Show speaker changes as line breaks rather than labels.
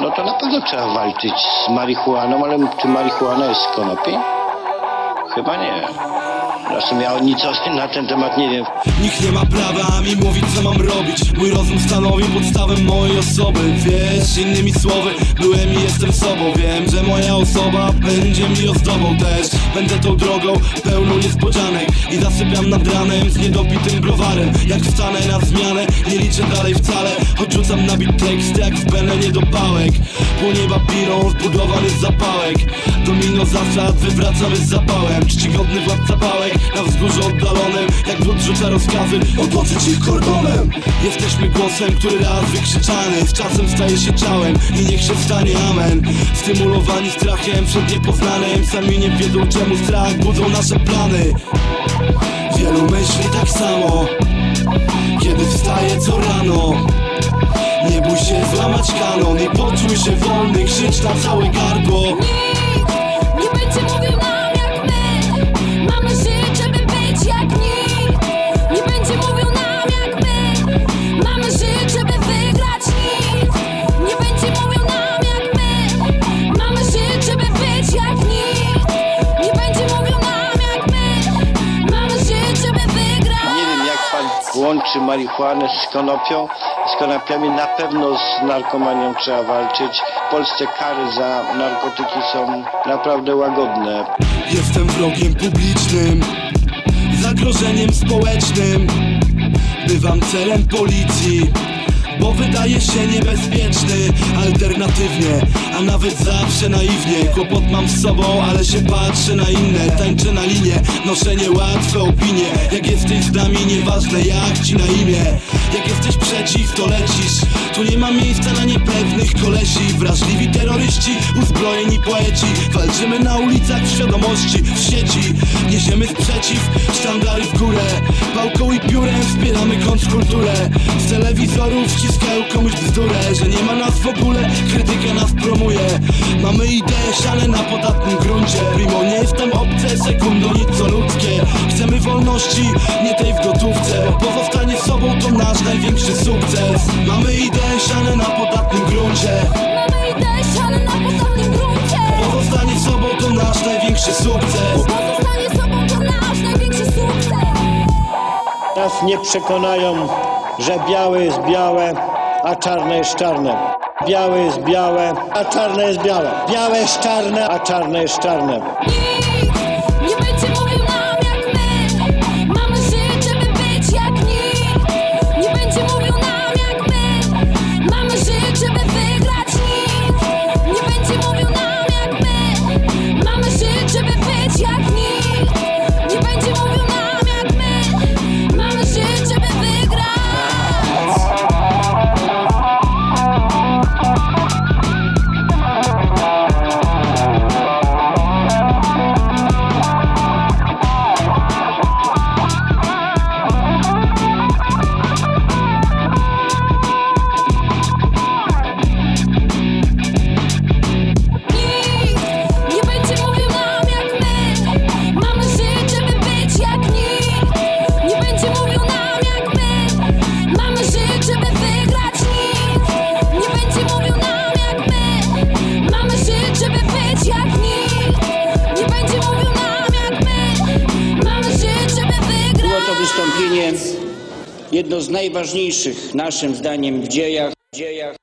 no to na pewno trzeba walczyć z marihuaną, ale czy marihuana jest z konopi? Chyba nie. Ja nic na ten temat nie wiem.
Nikt nie ma prawa mi mówić co mam robić. Mój rozum stanowi podstawę mojej osoby. Wiesz, innymi słowy, byłem i jestem sobą. Wiem, że moja osoba będzie mi ozdobą też. Będę tą drogą pełną niespodzianek I zasypiam nad ranem z niedopitym browarem. Jak wstanę na zmianę, nie liczę dalej wcale. Choć rzucam na bit tekst jak w penę niedopałek. Po nieba pilą zbudowany zapałek Domino zasad wywracamy z zapałem. Czcigodny władca pałek na wzgórzu oddalonym. Jak wrót rzuca rozkazy, otoczyć ich kordonem Jesteśmy głosem, który raz wykrzyczany. Z czasem staje się ciałem i niech się stanie amen. Stymulowani strachem przed niepoznanym. Sami nie wiedzą czemu strach budzą nasze plany. Wielu myśli tak samo. Kiedy wstaje co rano Nie bój się złamać kanon I poczuj się wolny, krzycz na całe gardło
łączy marihuanę z konopią. Z konopiami na pewno z narkomanią trzeba walczyć. W Polsce kary za narkotyki są naprawdę łagodne.
Jestem wrogiem publicznym Zagrożeniem społecznym Bywam celem policji bo wydaje się niebezpieczny Alternatywnie, a nawet zawsze naiwnie. Kłopot mam z sobą, ale się patrzę na inne Tańczę na linie, noszę niełatwe opinie. Jak jesteś z nami, nieważne jak ci na imię. Jak jesteś przeciw, to lecisz. Tu nie ma miejsca na niepewnych kolesi. Wrażliwi terroryści, uzbrojeni poeci. Walczymy na ulicach w świadomości, w sieci. Niesiemy sprzeciw, sztandary w górę. Pałką i piórem wspieramy kontrkulturę Z telewizorów wciskają komuś bzdurę Że nie ma nas w ogóle, krytyka nas promuje. Mamy idee siane na podatnym gruncie. Primo nie jestem obce, sekundo nic co ludzkie. Chcemy wolności, nie tej w gotówce. Bo pozostanie sobą to nasz największy sukces. Mamy idee siane na podatnym gruncie.
Mamy idee siane na podatnym gruncie.
Pozostanie sobą to nasz największy sukces.
Pozostanie sobą to nasz największy sukces.
Nas nie przekonają, że białe jest białe, a czarne jest czarne. Białe jest białe, a czarne jest białe. Białe jest czarne, a czarne jest czarne.
Wystąpienie jedno z najważniejszych naszym zdaniem w dziejach, dziejach